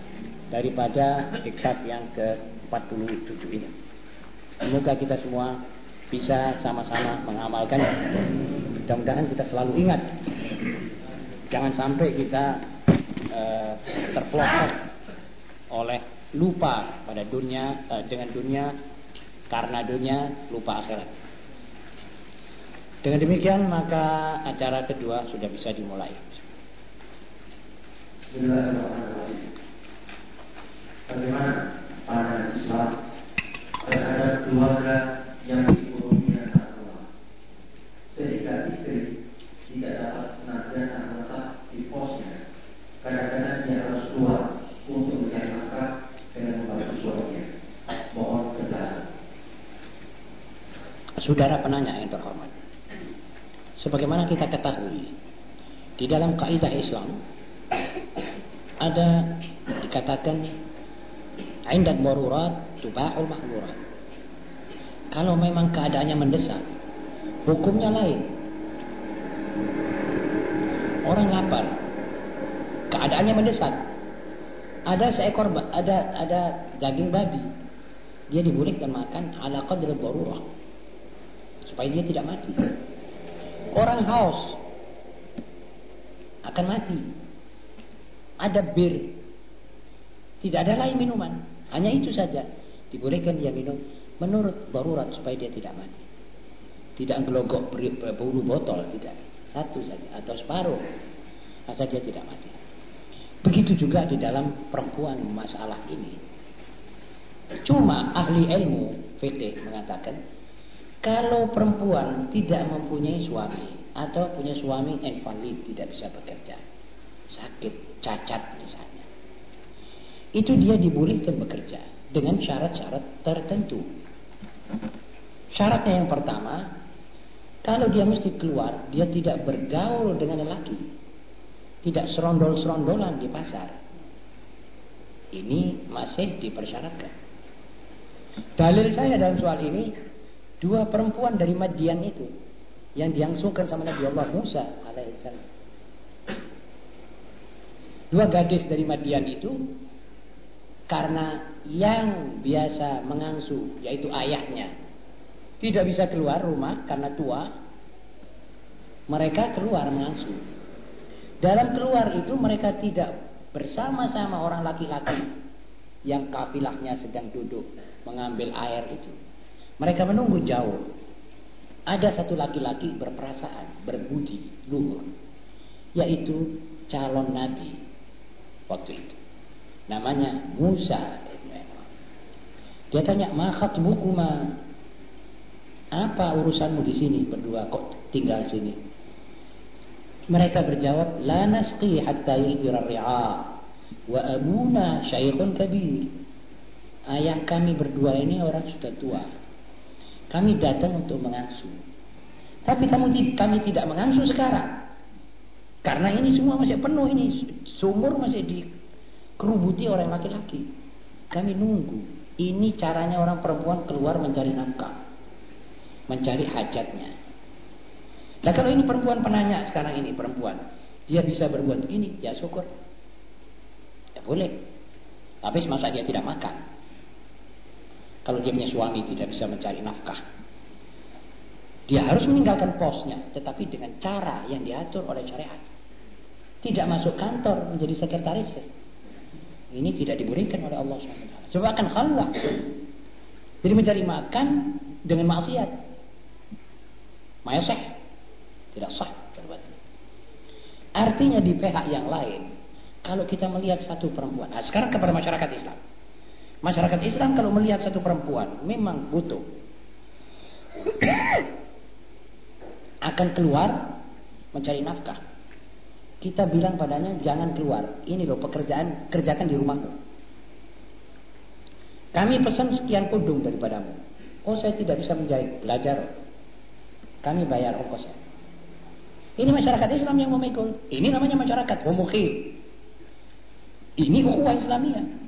daripada diktat yang ke-47 ini. Semoga kita semua bisa sama-sama mengamalkan. Mudah-mudahan kita selalu ingat. Jangan sampai kita uh, terpelosok oleh lupa pada dunia uh, dengan dunia karena dunia lupa akhirat. Dengan demikian maka acara kedua sudah bisa dimulai. Bagaimana pandangan Islam terhadap keluarga yang dikurungnya saat tua, sehingga istri tidak dapat senantiasa menetap di posnya. Kadang-kadang dia harus keluar untuk mencari nafkah dengan membantu suaminya. Mohon penjelasan. Saudara penanya yang terhormat, sebagaimana kita ketahui di dalam kaidah Islam ada dikatakan indat darurat tubahul mahmurat. Kalau memang keadaannya mendesak, hukumnya lain. Orang lapar, keadaannya mendesak. Ada seekor ada ada daging babi. Dia dibolehkan makan ala qadri darurah. Supaya dia tidak mati. Orang haus akan mati. Ada bir. Tidak ada lain minuman. Hanya itu saja. Dibolehkan dia minum menurut darurat supaya dia tidak mati. Tidak gelogok bulu botol, tidak. Satu saja atau separuh. Asal dia tidak mati. Begitu juga di dalam perempuan masalah ini. Cuma ahli ilmu fikih mengatakan kalau perempuan tidak mempunyai suami atau punya suami invalid tidak bisa bekerja, sakit, cacat misalnya, itu dia dibolehkan bekerja dengan syarat-syarat tertentu. Syaratnya yang pertama, kalau dia mesti keluar, dia tidak bergaul dengan lelaki. Tidak serondol-serondolan di pasar. Ini masih dipersyaratkan. Dalil saya dalam soal ini, dua perempuan dari Madian itu, yang diangsungkan sama Nabi Allah Musa alaihissalam. Dua gadis dari Madian itu, karena yang biasa mengangsu, yaitu ayahnya, tidak bisa keluar rumah karena tua, mereka keluar mengangsu. Dalam keluar itu mereka tidak bersama-sama orang laki-laki yang kafilahnya sedang duduk mengambil air itu. Mereka menunggu jauh. Ada satu laki-laki berperasaan, berbudi, luhur, yaitu calon nabi waktu itu. Namanya Musa Dia tanya, "Ma khatbukuma?" Apa urusanmu di sini berdua kok tinggal sini? Mereka berjawab, "La nasqi hatta yusdira ri'a wa abuna syaikhun kabir." Ayah kami berdua ini orang sudah tua. Kami datang untuk mengasuh. Tapi kamu kami tidak mengasuh sekarang. Karena ini semua masih penuh ini. Sumur masih dikerubuti orang laki-laki. Kami nunggu. Ini caranya orang perempuan keluar mencari nafkah mencari hajatnya. Nah kalau ini perempuan penanya sekarang ini perempuan, dia bisa berbuat begini, ya syukur. Ya boleh. Tapi masa dia tidak makan. Kalau dia punya suami tidak bisa mencari nafkah. Dia harus meninggalkan posnya, tetapi dengan cara yang diatur oleh syariat. Tidak masuk kantor menjadi sekretaris. Ini tidak diberikan oleh Allah SWT. Sebab akan khalwah. Jadi mencari makan dengan maksiat. Mayaseh. Tidak sah. Artinya di pihak yang lain, kalau kita melihat satu perempuan, nah sekarang kepada masyarakat Islam. Masyarakat Islam kalau melihat satu perempuan memang butuh akan keluar mencari nafkah. Kita bilang padanya jangan keluar. Ini loh pekerjaan kerjakan di rumahmu. Kami pesan sekian pudung daripadamu. Oh saya tidak bisa menjahit, belajar. Kami bayar ongkosnya. Ini masyarakat Islam yang memikul. Ini namanya masyarakat homogen. Ini ukhuwah Islamiyah.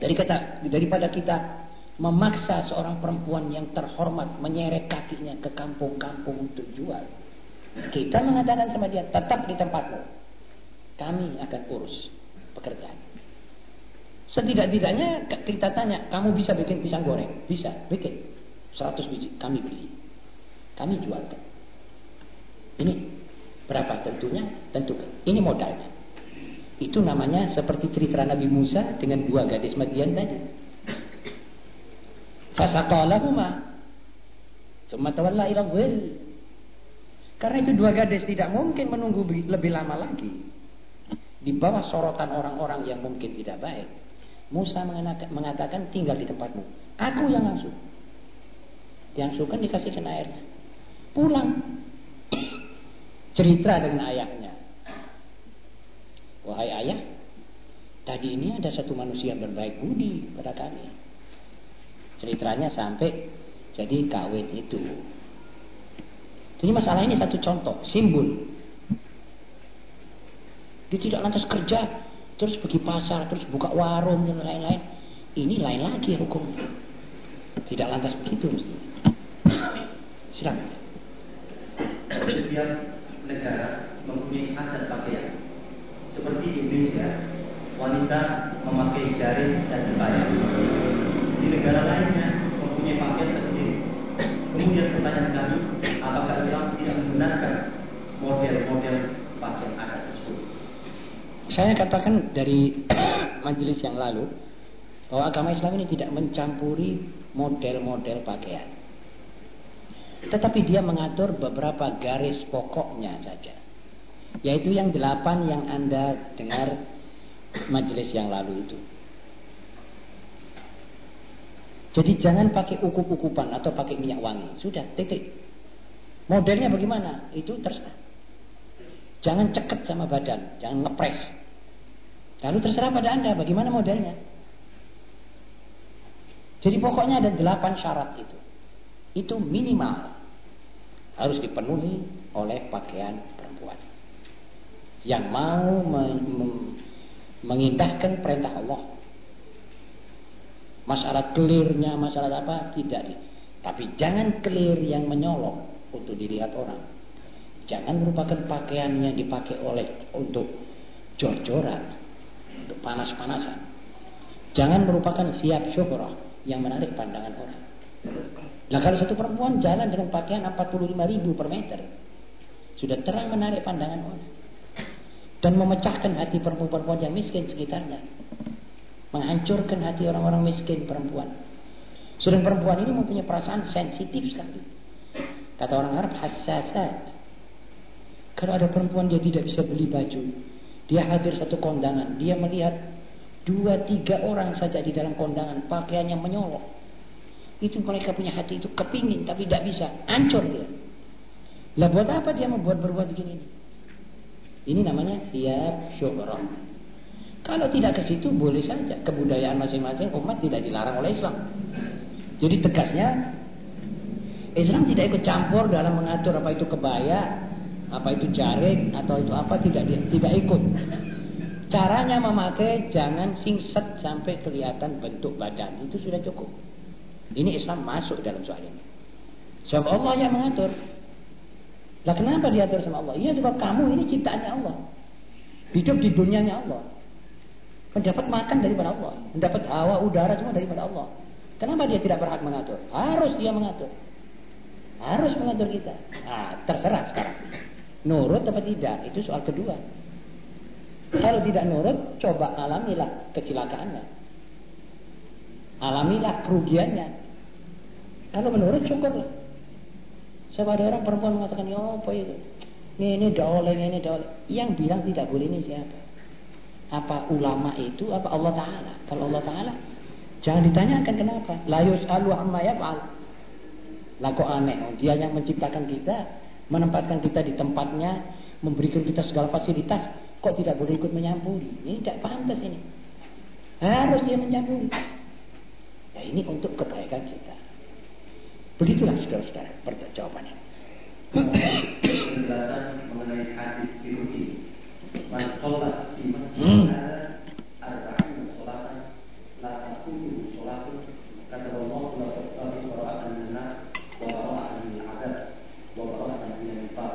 Dari kata daripada kita memaksa seorang perempuan yang terhormat menyeret kakinya ke kampung-kampung untuk jual. Kita mengatakan sama dia, tetap di tempatmu. Kami akan urus pekerjaan. Setidak-tidaknya kita tanya, kamu bisa bikin pisang goreng? Bisa, bikin. 100 biji, kami beli. Kami jualkan. Ini berapa tentunya? Tentukan. Ini modalnya. Itu namanya seperti cerita Nabi Musa dengan dua gadis Madian tadi. Fasaqalahuma. Summa tawalla ila. Karena itu dua gadis tidak mungkin menunggu lebih lama lagi. Di bawah sorotan orang-orang yang mungkin tidak baik. Musa mengatakan tinggal di tempatmu. Aku yang langsung. Yang suka dikasihkan airnya. Pulang cerita dengan ayahnya. Wahai ayah, tadi ini ada satu manusia berbaik budi pada kami. Ceritanya sampai jadi kawin itu. Jadi masalah ini satu contoh, simbol. Dia tidak lantas kerja, terus pergi pasar, terus buka warung dan lain-lain. Ini lain lagi hukumnya. Tidak lantas begitu mesti. Silakan. Setiap negara mempunyai adat pakaian. Seperti di Indonesia, wanita memakai garis dan kebaya. Di negara lainnya mempunyai pakaian tersendiri. Kemudian pertanyaan kami, apakah Islam tidak membenarkan model-model pakaian adat tersebut? Saya katakan dari majelis yang lalu bahwa agama Islam ini tidak mencampuri model-model pakaian. Tetapi dia mengatur beberapa garis pokoknya saja. Yaitu yang delapan yang Anda dengar majelis yang lalu itu. Jadi jangan pakai ukup-ukupan atau pakai minyak wangi. Sudah, titik. Modelnya bagaimana? Itu terserah. Jangan ceket sama badan, jangan ngepres. Lalu terserah pada Anda bagaimana modelnya. Jadi pokoknya ada delapan syarat itu itu minimal harus dipenuhi oleh pakaian perempuan yang mau mengindahkan perintah Allah. Masalah kelirnya, masalah apa tidak. Tapi jangan kelir yang menyolok untuk dilihat orang. Jangan merupakan pakaian yang dipakai oleh untuk jor-joran, untuk panas-panasan. Jangan merupakan siap syuhrah yang menarik pandangan orang. Nah kalau satu perempuan jalan dengan pakaian 45 ribu per meter. Sudah terang menarik pandangan orang. Dan memecahkan hati perempuan-perempuan yang miskin sekitarnya. Menghancurkan hati orang-orang miskin perempuan. Sedang perempuan ini mempunyai perasaan sensitif sekali. Kata orang Arab, hassasat. Kalau ada perempuan dia tidak bisa beli baju. Dia hadir satu kondangan. Dia melihat dua tiga orang saja di dalam kondangan. Pakaiannya menyolok itu mereka punya hati itu kepingin tapi tidak bisa. Hancur dia. Lah buat apa dia membuat berbuat begini? Ini namanya siap syukur. Kalau tidak ke situ boleh saja. Kebudayaan masing-masing umat tidak dilarang oleh Islam. Jadi tegasnya Islam tidak ikut campur dalam mengatur apa itu kebaya, apa itu jarik atau itu apa tidak tidak ikut. Caranya memakai jangan singset sampai kelihatan bentuk badan itu sudah cukup. Ini Islam masuk dalam soal ini. Sebab Allah yang mengatur. Lah kenapa diatur sama Allah? Iya sebab kamu ini ciptaannya Allah. Hidup di dunianya Allah. Mendapat makan daripada Allah. Mendapat hawa, udara semua daripada Allah. Kenapa dia tidak berhak mengatur? Harus dia mengatur. Harus mengatur kita. Nah, terserah sekarang. Nurut atau tidak? Itu soal kedua. Kalau tidak nurut, coba alamilah kecelakaannya alamilah kerugiannya. Kalau menurut cukup ada orang perempuan mengatakan, ya apa itu? Ini, ini dah oleh, ini dah oleh. Yang bilang tidak boleh ini siapa? Apa ulama itu, apa Allah Ta'ala? Kalau Allah Ta'ala, jangan ditanyakan kenapa. La yus'alu amma yaf'al. Lah kok aneh, dia yang menciptakan kita, menempatkan kita di tempatnya, memberikan kita segala fasilitas, kok tidak boleh ikut menyampuri? Ini tidak pantas ini. Harus dia mencampuri. Ya ini untuk kebaikan kita. Begitulah saudara-saudara jawabannya. Penjelasan mengenai hadis ini. Man sholat di masjid Hmm. arba'in sholatan la takunu sholatun kata Allah la tattabi bara'atan minnas wa bara'atan min adab wa bara'atan min nifaq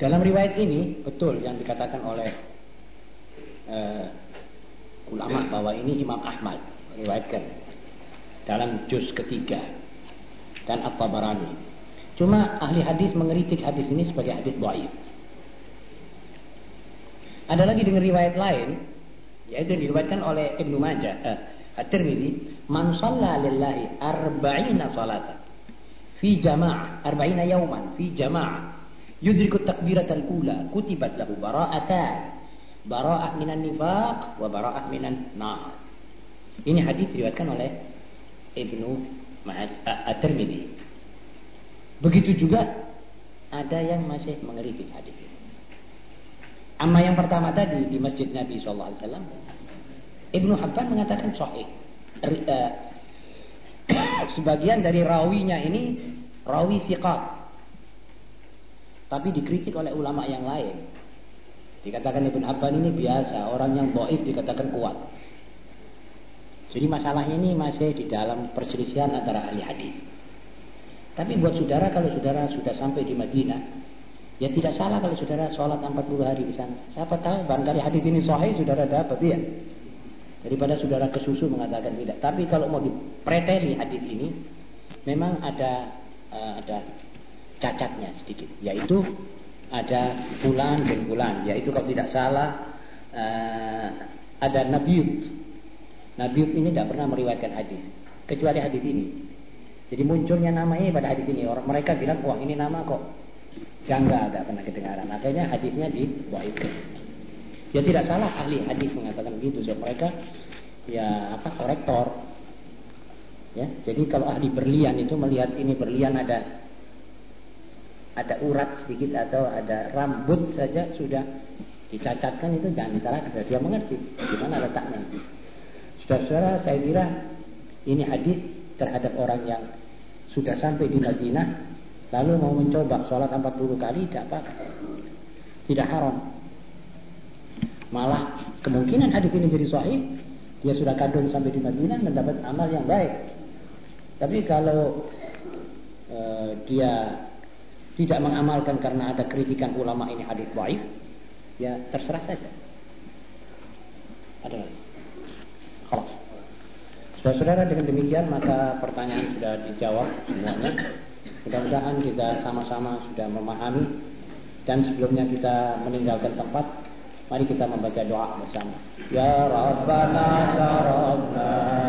Dalam riwayat ini betul yang dikatakan oleh eh, ulama bahwa ini Imam Ahmad riwayatkan dalam juz ketiga dan At-Tabarani. Cuma ahli hadis mengeritik hadis ini sebagai hadis dhaif. Ada lagi dengan riwayat lain yaitu diriwayatkan oleh Ibnu Majah eh, At-Tirmidzi, "Man shalla lillahi arba'ina salatan fi jama'ah, arba'ina yauman fi jama'ah, yudriku takbiratal ula, kutibat lahu bara'atan, bara'ah minan nifaq wa bara'ah minan nar." Ini hadis diriwayatkan oleh Ibnu Ma'ad- At-Tirmidzi. Begitu juga ada yang masih mengeritik hadis ini. Amma yang pertama tadi di Masjid Nabi SAW, Ibnu Habban mengatakan sahih. Eh, sebagian dari rawinya ini rawi thiqat. Tapi dikritik oleh ulama yang lain. Dikatakan Ibnu Habban ini biasa, orang yang dhaif dikatakan kuat. Jadi masalahnya ini masih di dalam perselisihan antara ahli hadis. Tapi buat saudara kalau saudara sudah sampai di Madinah, ya tidak salah kalau saudara sholat 40 hari di sana. Siapa tahu barangkali hadis ini sahih saudara dapat ya. Daripada saudara kesusu mengatakan tidak. Tapi kalau mau dipreteli hadis ini, memang ada eh, ada cacatnya sedikit, yaitu ada bulan dan bulan, yaitu kalau tidak salah eh, ada Nabiut. Nabiut ini tidak pernah meriwayatkan hadis, kecuali hadis ini. Jadi munculnya nama ini pada hadis ini. Orang mereka bilang, wah ini nama kok janggal, tidak pernah kedengaran. Akhirnya hadisnya diwakilkan. Ya tidak salah ahli hadis mengatakan begitu. Sebab mereka ya apa korektor. Ya, jadi kalau ahli berlian itu melihat ini berlian ada ada urat sedikit atau ada rambut saja sudah dicacatkan itu jangan disalahkan dia mengerti gimana letaknya. Saudara-saudara, saya kira ini hadis terhadap orang yang sudah sampai di Madinah lalu mau mencoba sholat 40 kali tidak apa-apa. Tidak haram. Malah kemungkinan hadis ini jadi sahih, dia sudah kadung sampai di Madinah mendapat amal yang baik. Tapi kalau eh, dia tidak mengamalkan karena ada kritikan ulama ini hadis dhaif, ya terserah saja. Ada lagi? Kalau Saudara-saudara dengan demikian maka pertanyaan sudah dijawab semuanya. Mudah-mudahan kita sama-sama sudah memahami dan sebelumnya kita meninggalkan tempat Mari kita membaca doa bersama. Ya Rabbana Sarabna Amin.